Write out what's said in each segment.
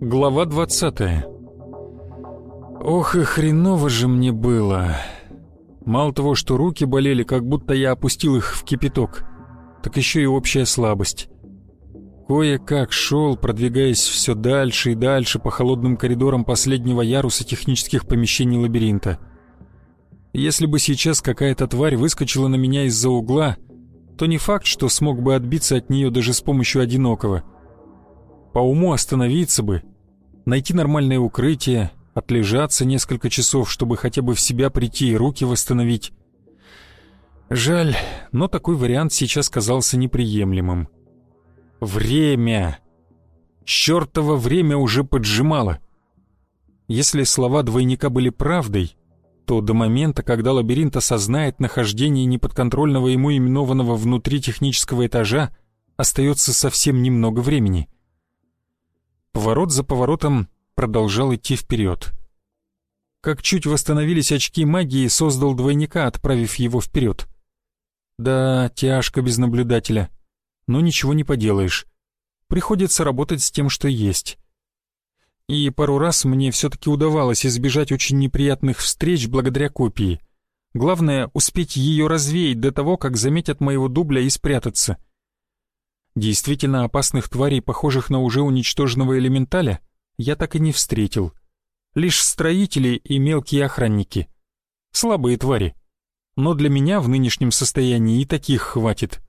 Глава 20 Ох и хреново же мне было. Мало того, что руки болели, как будто я опустил их в кипяток, так еще и общая слабость. Кое-как шел, продвигаясь все дальше и дальше по холодным коридорам последнего яруса технических помещений лабиринта. Если бы сейчас какая-то тварь выскочила на меня из-за угла, то не факт, что смог бы отбиться от нее даже с помощью одинокого. По уму остановиться бы, найти нормальное укрытие, отлежаться несколько часов, чтобы хотя бы в себя прийти и руки восстановить. Жаль, но такой вариант сейчас казался неприемлемым. Время! Чёртово время уже поджимало. Если слова двойника были правдой, то до момента, когда лабиринт осознает нахождение неподконтрольного ему именованного внутри технического этажа, остается совсем немного времени. Поворот за поворотом продолжал идти вперед. Как чуть восстановились очки магии, создал двойника, отправив его вперед. Да, тяжко без наблюдателя. Но ничего не поделаешь. Приходится работать с тем, что есть. И пару раз мне все-таки удавалось избежать очень неприятных встреч благодаря копии. Главное — успеть ее развеять до того, как заметят моего дубля и спрятаться. Действительно опасных тварей, похожих на уже уничтоженного элементаля, я так и не встретил. Лишь строители и мелкие охранники. Слабые твари. Но для меня в нынешнем состоянии и таких хватит.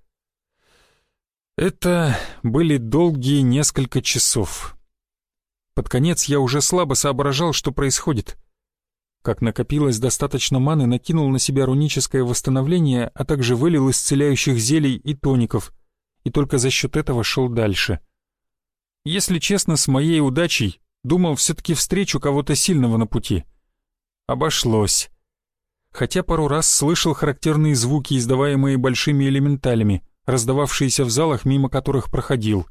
Это были долгие несколько часов. Под конец я уже слабо соображал, что происходит. Как накопилось достаточно маны, накинул на себя руническое восстановление, а также вылил исцеляющих зелий и тоников, и только за счет этого шел дальше. Если честно, с моей удачей думал, все-таки встречу кого-то сильного на пути. Обошлось. Хотя пару раз слышал характерные звуки, издаваемые большими элементалями, раздававшиеся в залах, мимо которых проходил.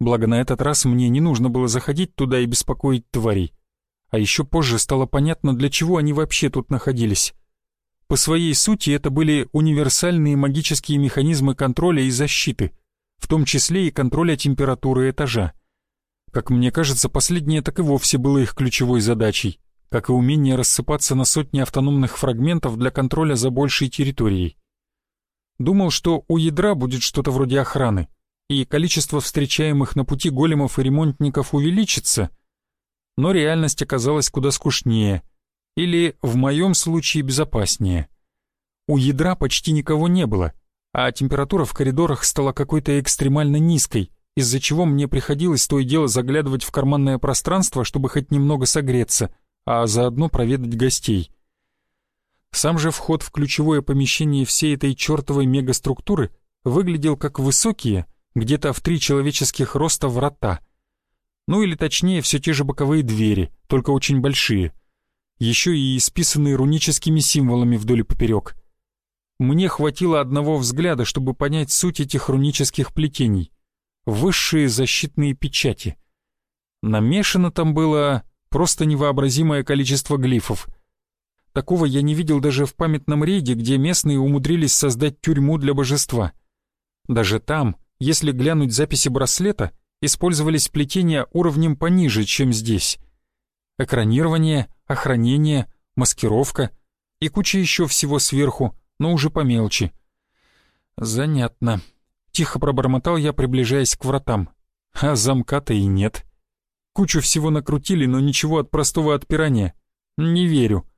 Благо на этот раз мне не нужно было заходить туда и беспокоить тварей. А еще позже стало понятно, для чего они вообще тут находились. По своей сути это были универсальные магические механизмы контроля и защиты — в том числе и контроля температуры этажа. Как мне кажется, последнее так и вовсе было их ключевой задачей, как и умение рассыпаться на сотни автономных фрагментов для контроля за большей территорией. Думал, что у ядра будет что-то вроде охраны, и количество встречаемых на пути големов и ремонтников увеличится, но реальность оказалась куда скучнее, или, в моем случае, безопаснее. У ядра почти никого не было, а температура в коридорах стала какой-то экстремально низкой, из-за чего мне приходилось то и дело заглядывать в карманное пространство, чтобы хоть немного согреться, а заодно проведать гостей. Сам же вход в ключевое помещение всей этой чертовой мегаструктуры выглядел как высокие, где-то в три человеческих роста врата. Ну или точнее, все те же боковые двери, только очень большие. Еще и исписанные руническими символами вдоль и поперек — мне хватило одного взгляда, чтобы понять суть этих рунических плетений. Высшие защитные печати. Намешано там было просто невообразимое количество глифов. Такого я не видел даже в памятном рейде, где местные умудрились создать тюрьму для божества. Даже там, если глянуть записи браслета, использовались плетения уровнем пониже, чем здесь. Экранирование, охранение, маскировка и куча еще всего сверху, но уже помелче. «Занятно», — тихо пробормотал я, приближаясь к вратам. А замка-то и нет. Кучу всего накрутили, но ничего от простого отпирания. Не верю.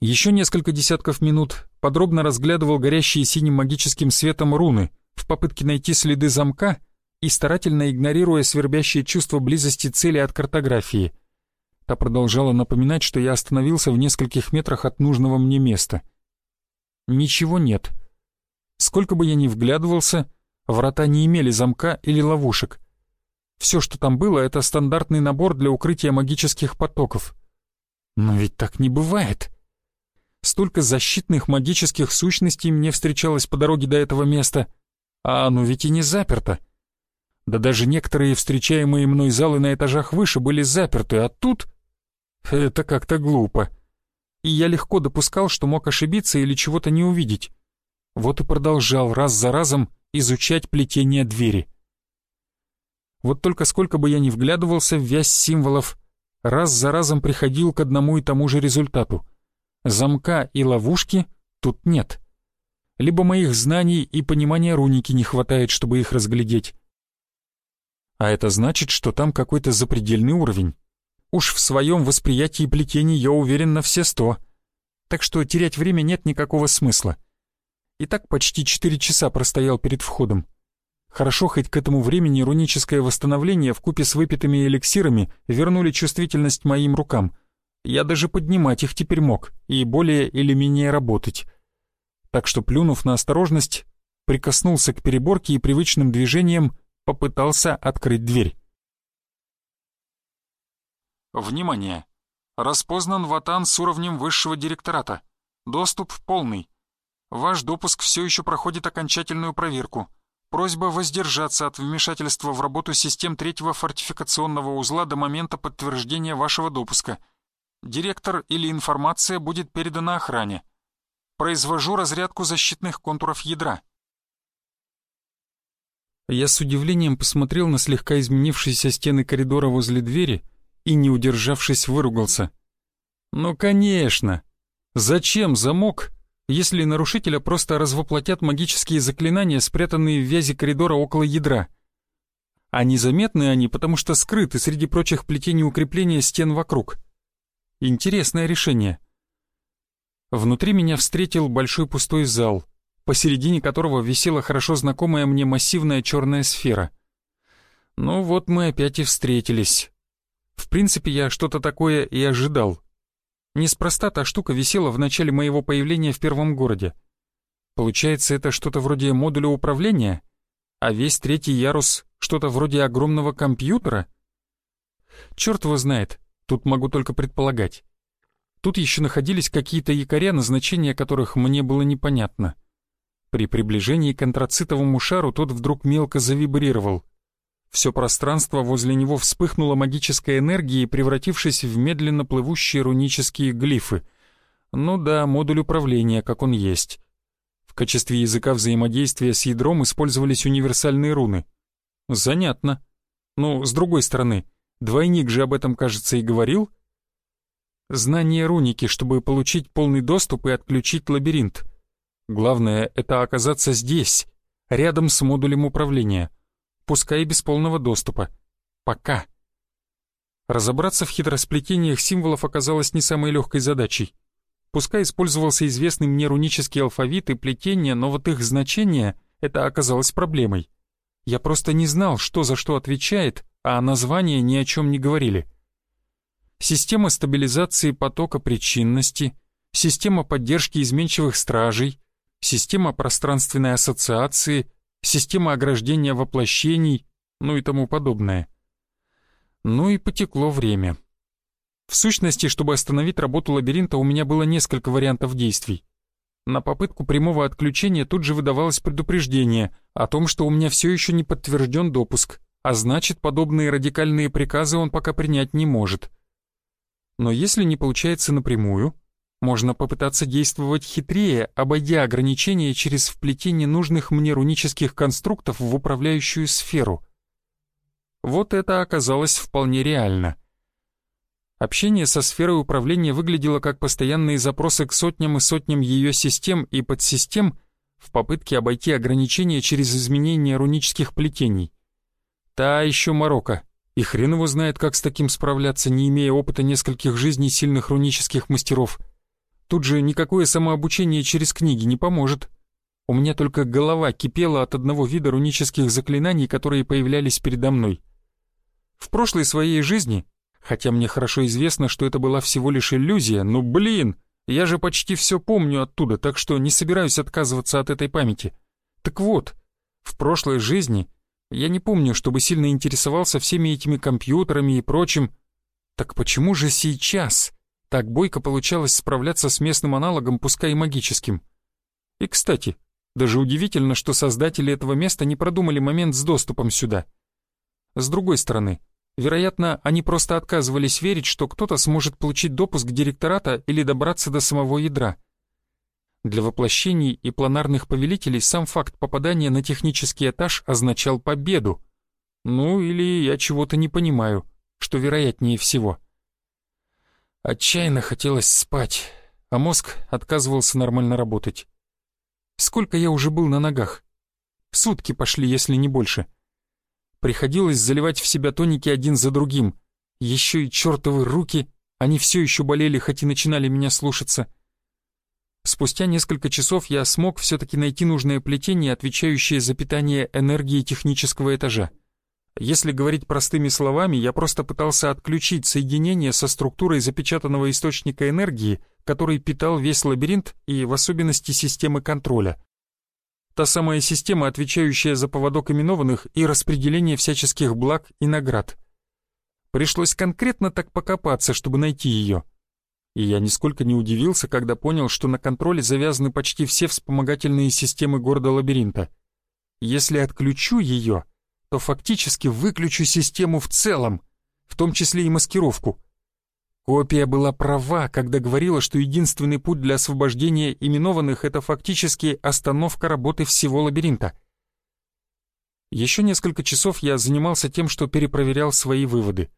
Еще несколько десятков минут подробно разглядывал горящие синим магическим светом руны в попытке найти следы замка и старательно игнорируя свербящее чувство близости цели от картографии. Та продолжала напоминать, что я остановился в нескольких метрах от нужного мне места — Ничего нет. Сколько бы я ни вглядывался, врата не имели замка или ловушек. Все, что там было, это стандартный набор для укрытия магических потоков. Но ведь так не бывает. Столько защитных магических сущностей мне встречалось по дороге до этого места, а оно ведь и не заперто. Да даже некоторые встречаемые мной залы на этажах выше были заперты, а тут... Это как-то глупо. И я легко допускал, что мог ошибиться или чего-то не увидеть. Вот и продолжал раз за разом изучать плетение двери. Вот только сколько бы я ни вглядывался в вязь символов, раз за разом приходил к одному и тому же результату. Замка и ловушки тут нет. Либо моих знаний и понимания руники не хватает, чтобы их разглядеть. А это значит, что там какой-то запредельный уровень. Уж в своем восприятии плетений я уверен на все сто. Так что терять время нет никакого смысла. И так почти четыре часа простоял перед входом. Хорошо, хоть к этому времени руническое восстановление в купе с выпитыми эликсирами вернули чувствительность моим рукам. Я даже поднимать их теперь мог и более или менее работать. Так что, плюнув на осторожность, прикоснулся к переборке и привычным движением попытался открыть дверь. Внимание! Распознан ватан с уровнем высшего директората. Доступ полный. Ваш допуск все еще проходит окончательную проверку. Просьба воздержаться от вмешательства в работу систем третьего фортификационного узла до момента подтверждения вашего допуска. Директор или информация будет передана охране. Произвожу разрядку защитных контуров ядра. Я с удивлением посмотрел на слегка изменившиеся стены коридора возле двери и, не удержавшись, выругался. «Ну, конечно! Зачем замок, если нарушителя просто развоплотят магические заклинания, спрятанные в вязи коридора около ядра. А незаметны они, потому что скрыты среди прочих плетений укрепления стен вокруг. Интересное решение. Внутри меня встретил большой пустой зал, посередине которого висела хорошо знакомая мне массивная черная сфера. Ну вот мы опять и встретились. В принципе, я что-то такое и ожидал. Неспроста та штука висела в начале моего появления в первом городе. Получается, это что-то вроде модуля управления? А весь третий ярус — что-то вроде огромного компьютера? Черт его знает, тут могу только предполагать. Тут еще находились какие-то якоря, назначение которых мне было непонятно. При приближении к антрацитовому шару тот вдруг мелко завибрировал — все пространство возле него вспыхнуло магической энергией, превратившись в медленно плывущие рунические глифы. Ну да, модуль управления, как он есть. В качестве языка взаимодействия с ядром использовались универсальные руны. Занятно. Ну, с другой стороны, двойник же об этом, кажется, и говорил. Знание руники, чтобы получить полный доступ и отключить лабиринт. Главное — это оказаться здесь, рядом с модулем управления — пускай и без полного доступа. Пока. Разобраться в хитросплетениях символов оказалось не самой легкой задачей. Пускай использовался известный мне рунический алфавит и плетение, но вот их значение — это оказалось проблемой. Я просто не знал, что за что отвечает, а названия ни о чем не говорили. Система стабилизации потока причинности, система поддержки изменчивых стражей, система пространственной ассоциации — система ограждения воплощений, ну и тому подобное. Ну и потекло время. В сущности, чтобы остановить работу лабиринта, у меня было несколько вариантов действий. На попытку прямого отключения тут же выдавалось предупреждение о том, что у меня все еще не подтвержден допуск, а значит, подобные радикальные приказы он пока принять не может. Но если не получается напрямую, можно попытаться действовать хитрее, обойдя ограничения через вплетение нужных мне рунических конструктов в управляющую сферу. Вот это оказалось вполне реально. Общение со сферой управления выглядело как постоянные запросы к сотням и сотням ее систем и подсистем в попытке обойти ограничения через изменение рунических плетений. Та еще морока, и хрен его знает, как с таким справляться, не имея опыта нескольких жизней сильных рунических мастеров — Тут же никакое самообучение через книги не поможет. У меня только голова кипела от одного вида рунических заклинаний, которые появлялись передо мной. В прошлой своей жизни, хотя мне хорошо известно, что это была всего лишь иллюзия, но, блин, я же почти все помню оттуда, так что не собираюсь отказываться от этой памяти. Так вот, в прошлой жизни я не помню, чтобы сильно интересовался всеми этими компьютерами и прочим. Так почему же сейчас Так бойко получалось справляться с местным аналогом, пускай и магическим. И, кстати, даже удивительно, что создатели этого места не продумали момент с доступом сюда. С другой стороны, вероятно, они просто отказывались верить, что кто-то сможет получить допуск директората или добраться до самого ядра. Для воплощений и планарных повелителей сам факт попадания на технический этаж означал победу. Ну, или я чего-то не понимаю, что вероятнее всего. Отчаянно хотелось спать, а мозг отказывался нормально работать. Сколько я уже был на ногах? Сутки пошли, если не больше. Приходилось заливать в себя тоники один за другим. Еще и чертовы руки, они все еще болели, хоть и начинали меня слушаться. Спустя несколько часов я смог все-таки найти нужное плетение, отвечающее за питание энергии технического этажа. Если говорить простыми словами, я просто пытался отключить соединение со структурой запечатанного источника энергии, который питал весь лабиринт и в особенности системы контроля. Та самая система, отвечающая за поводок именованных и распределение всяческих благ и наград. Пришлось конкретно так покопаться, чтобы найти ее. И я нисколько не удивился, когда понял, что на контроле завязаны почти все вспомогательные системы города-лабиринта. Если отключу ее, то фактически выключу систему в целом, в том числе и маскировку. Копия была права, когда говорила, что единственный путь для освобождения именованных — это фактически остановка работы всего лабиринта. Еще несколько часов я занимался тем, что перепроверял свои выводы.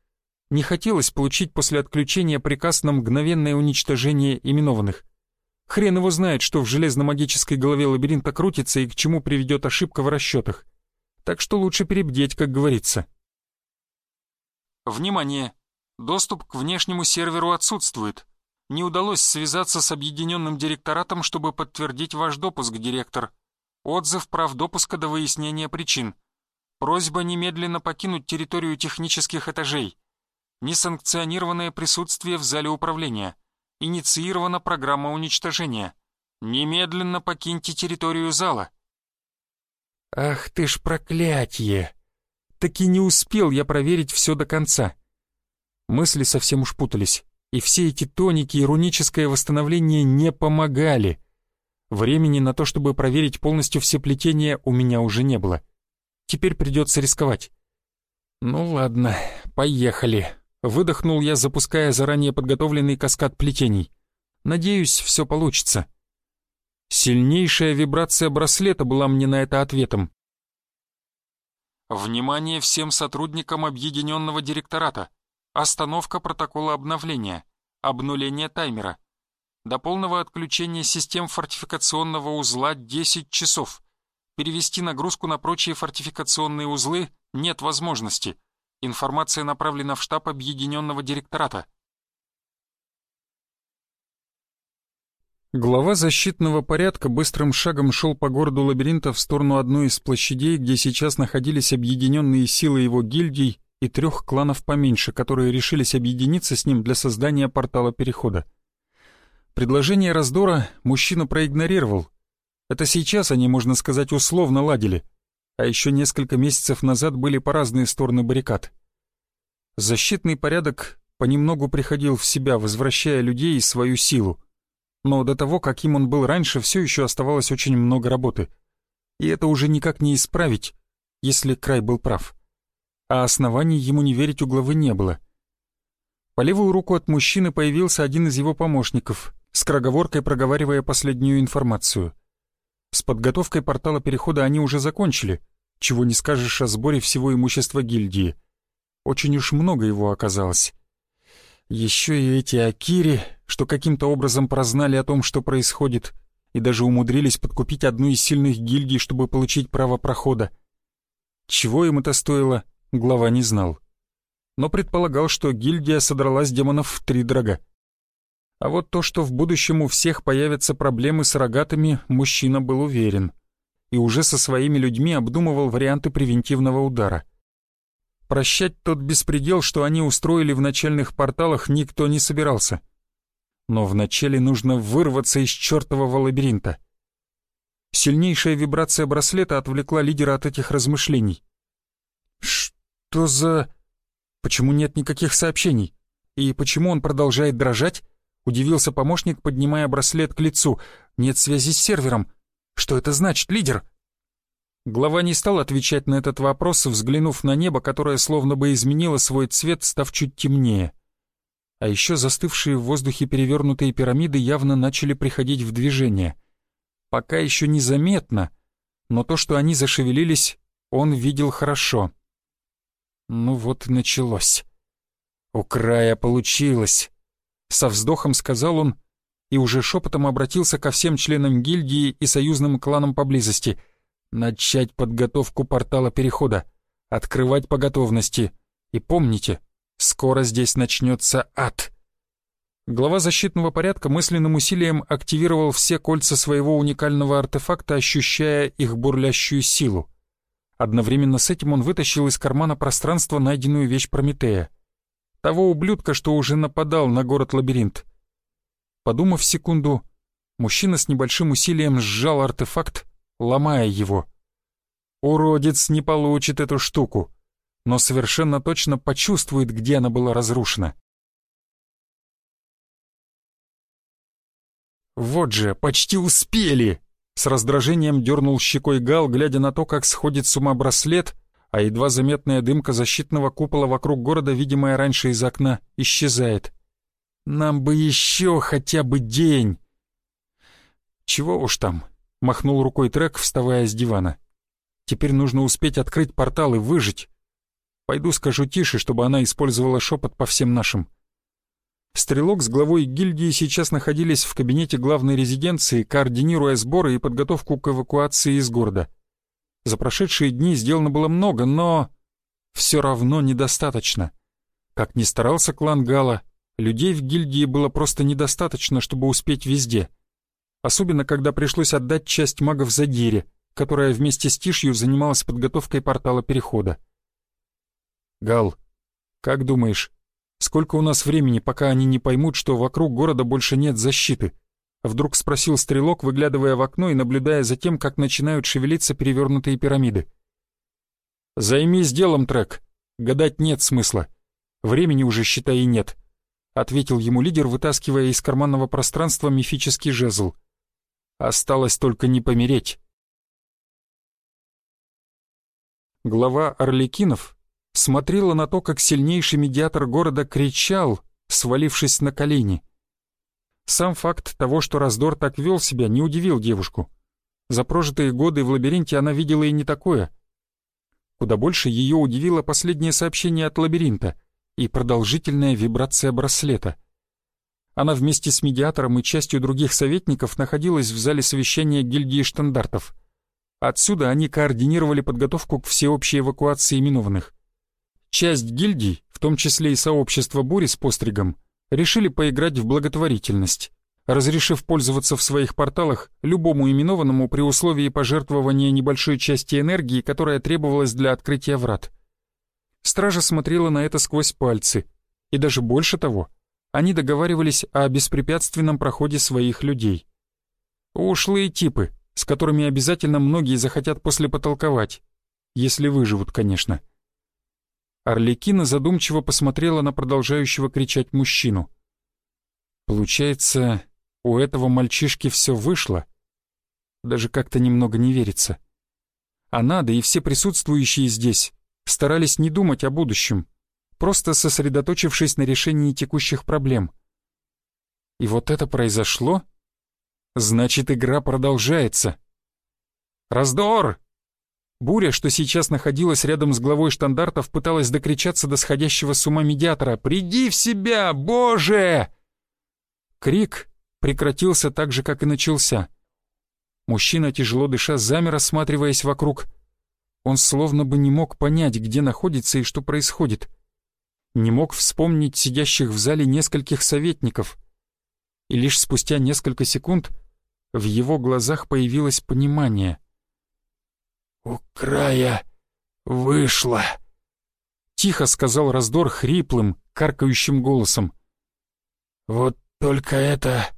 Не хотелось получить после отключения приказ на мгновенное уничтожение именованных. Хрен его знает, что в железно-магической голове лабиринта крутится и к чему приведет ошибка в расчетах. Так что лучше перебдеть, как говорится. Внимание! Доступ к внешнему серверу отсутствует. Не удалось связаться с объединенным директоратом, чтобы подтвердить ваш допуск, директор. Отзыв прав допуска до выяснения причин. Просьба немедленно покинуть территорию технических этажей. Несанкционированное присутствие в зале управления. Инициирована программа уничтожения. Немедленно покиньте территорию зала. Ах ты ж проклятье! Таки не успел я проверить все до конца. Мысли совсем уж путались, и все эти тоники и руническое восстановление не помогали. Времени на то, чтобы проверить полностью все плетения, у меня уже не было. Теперь придется рисковать. Ну ладно, поехали. Выдохнул я, запуская заранее подготовленный каскад плетений. Надеюсь, все получится. Сильнейшая вибрация браслета была мне на это ответом. Внимание всем сотрудникам объединенного директората. Остановка протокола обновления. Обнуление таймера. До полного отключения систем фортификационного узла 10 часов. Перевести нагрузку на прочие фортификационные узлы нет возможности. Информация направлена в штаб Объединенного директората. Глава защитного порядка быстрым шагом шел по городу лабиринта в сторону одной из площадей, где сейчас находились объединенные силы его гильдий и трех кланов поменьше, которые решились объединиться с ним для создания портала перехода. Предложение раздора мужчина проигнорировал. Это сейчас они, можно сказать, условно ладили, а еще несколько месяцев назад были по разные стороны баррикад. Защитный порядок понемногу приходил в себя, возвращая людей и свою силу. Но до того, каким он был раньше, все еще оставалось очень много работы. И это уже никак не исправить, если край был прав а оснований ему не верить у главы не было. По левую руку от мужчины появился один из его помощников, с кроговоркой проговаривая последнюю информацию. С подготовкой портала перехода они уже закончили, чего не скажешь о сборе всего имущества гильдии. Очень уж много его оказалось. Еще и эти Акири, что каким-то образом прознали о том, что происходит, и даже умудрились подкупить одну из сильных гильдий, чтобы получить право прохода. Чего им это стоило, глава не знал. Но предполагал, что гильдия содралась демонов в три дорога. А вот то, что в будущем у всех появятся проблемы с рогатыми, мужчина был уверен. И уже со своими людьми обдумывал варианты превентивного удара. Прощать тот беспредел, что они устроили в начальных порталах, никто не собирался. Но вначале нужно вырваться из чертового лабиринта. Сильнейшая вибрация браслета отвлекла лидера от этих размышлений. Что за... Почему нет никаких сообщений? И почему он продолжает дрожать? — удивился помощник, поднимая браслет к лицу. «Нет связи с сервером. Что это значит, лидер?» Глава не стал отвечать на этот вопрос, взглянув на небо, которое словно бы изменило свой цвет, став чуть темнее. А еще застывшие в воздухе перевернутые пирамиды явно начали приходить в движение. Пока еще незаметно, но то, что они зашевелились, он видел хорошо. Ну вот и началось. «У края получилось!» Со вздохом сказал он и уже шепотом обратился ко всем членам гильдии и союзным кланам поблизости. «Начать подготовку портала перехода, открывать по готовности. И помните, скоро здесь начнется ад!» Глава защитного порядка мысленным усилием активировал все кольца своего уникального артефакта, ощущая их бурлящую силу. Одновременно с этим он вытащил из кармана пространства найденную вещь Прометея. Того ублюдка, что уже нападал на город-лабиринт. Подумав секунду, мужчина с небольшим усилием сжал артефакт, ломая его. Уродец не получит эту штуку, но совершенно точно почувствует, где она была разрушена. «Вот же, почти успели!» С раздражением дернул щекой Гал, глядя на то, как сходит с ума браслет, а едва заметная дымка защитного купола вокруг города, видимая раньше из окна, исчезает. «Нам бы еще хотя бы день!» «Чего уж там?» — махнул рукой Трек, вставая с дивана. «Теперь нужно успеть открыть портал и выжить. Пойду скажу Тише, чтобы она использовала шепот по всем нашим». Стрелок с главой гильдии сейчас находились в кабинете главной резиденции, координируя сборы и подготовку к эвакуации из города. За прошедшие дни сделано было много, но... Все равно недостаточно. Как ни старался клан Гала, людей в гильдии было просто недостаточно, чтобы успеть везде. Особенно, когда пришлось отдать часть магов Задире, которая вместе с Тишью занималась подготовкой портала перехода. «Гал, как думаешь, Сколько у нас времени, пока они не поймут, что вокруг города больше нет защиты?» Вдруг спросил стрелок, выглядывая в окно и наблюдая за тем, как начинают шевелиться перевернутые пирамиды. «Займись делом, Трек. Гадать нет смысла. Времени уже, считай, и нет», — ответил ему лидер, вытаскивая из карманного пространства мифический жезл. «Осталось только не помереть». Глава Орликинов смотрела на то, как сильнейший медиатор города кричал, свалившись на колени. Сам факт того, что раздор так вел себя, не удивил девушку. За прожитые годы в лабиринте она видела и не такое. Куда больше ее удивило последнее сообщение от лабиринта и продолжительная вибрация браслета. Она вместе с медиатором и частью других советников находилась в зале совещания гильдии штандартов. Отсюда они координировали подготовку к всеобщей эвакуации именованных. Часть гильдий, в том числе и сообщество Бури с постригом, решили поиграть в благотворительность, разрешив пользоваться в своих порталах любому именованному при условии пожертвования небольшой части энергии, которая требовалась для открытия врат. Стража смотрела на это сквозь пальцы, и даже больше того, они договаривались о беспрепятственном проходе своих людей. Ушлые типы, с которыми обязательно многие захотят после потолковать, если выживут, конечно. Орликина задумчиво посмотрела на продолжающего кричать мужчину. Получается, у этого мальчишки все вышло? Даже как-то немного не верится. Она, да и все присутствующие здесь, старались не думать о будущем, просто сосредоточившись на решении текущих проблем. И вот это произошло? Значит, игра продолжается. «Раздор! Буря, что сейчас находилась рядом с главой штандартов, пыталась докричаться до сходящего с ума медиатора. «Приди в себя, Боже!» Крик прекратился так же, как и начался. Мужчина, тяжело дыша, замер, осматриваясь вокруг. Он словно бы не мог понять, где находится и что происходит. Не мог вспомнить сидящих в зале нескольких советников. И лишь спустя несколько секунд в его глазах появилось понимание — «У края вышло!» Тихо сказал раздор хриплым, каркающим голосом. «Вот только это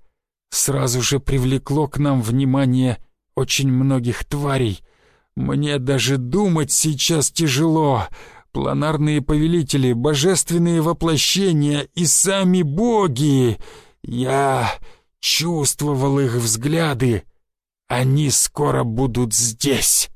сразу же привлекло к нам внимание очень многих тварей. Мне даже думать сейчас тяжело. Планарные повелители, божественные воплощения и сами боги. Я чувствовал их взгляды. Они скоро будут здесь.